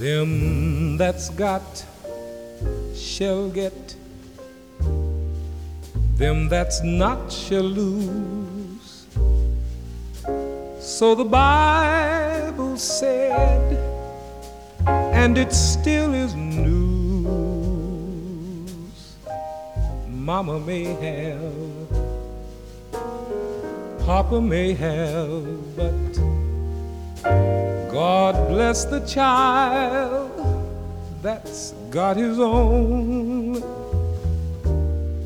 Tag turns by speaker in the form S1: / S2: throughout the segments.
S1: that's got shall get, them that's not shall lose. So the Bible said, and it still is news. Mama may have, Papa may have, but God bless the child that's got his own.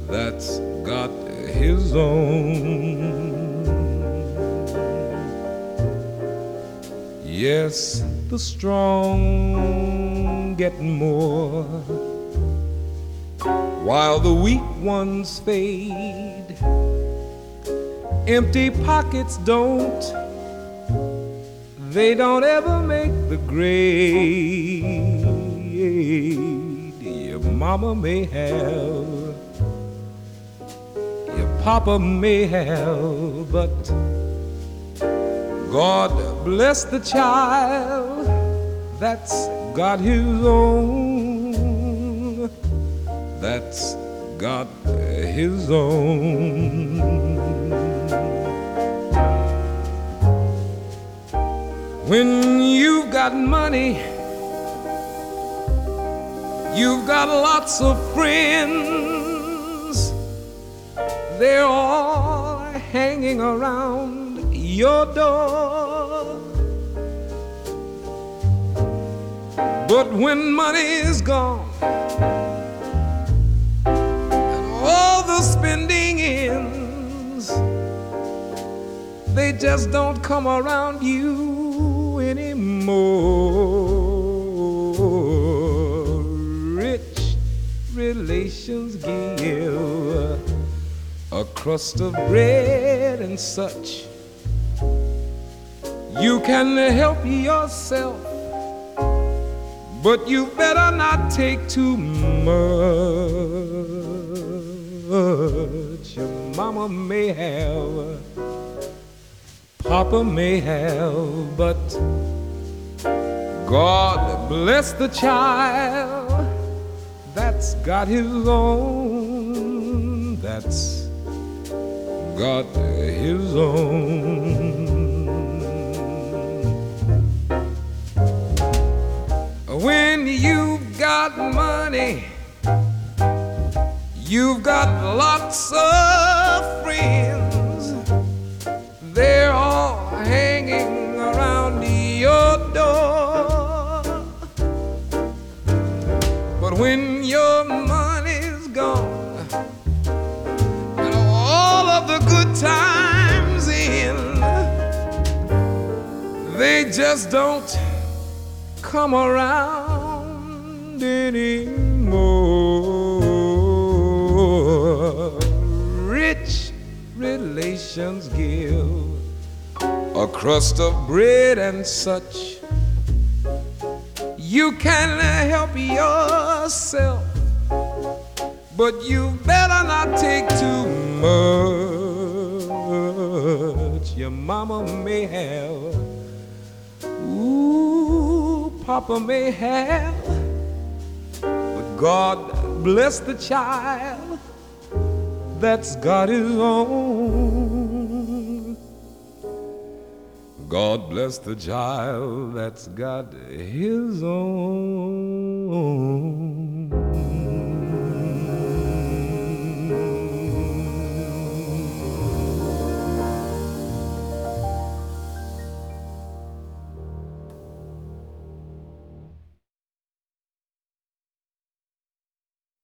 S1: That's got his own. Yes, the strong get more, while the weak ones fade. Empty pockets don't, they don't ever make the grade. Your mama may have, your papa may have, but God bless the child that's got his own. That's got his own. When you've got money, you've got lots of friends. They're all hanging around your door. But when money is gone and all the spending ends, they just don't come around you anymore. Rich relations give a crust of bread and such. You can help yourself, but you better not take too much. Your mama may have, Papa may have, but God bless the child that's got his own. That's got his own. When you've got money, you've got lots of friends. When your money's gone and all of the good times in, they just don't come around anymore. Rich relations give a crust of bread and such. You can help yourself, but you better not take too much. Your mama may have. Ooh, Papa may have, but God bless the child that's got his own. God bless the child that's got his own.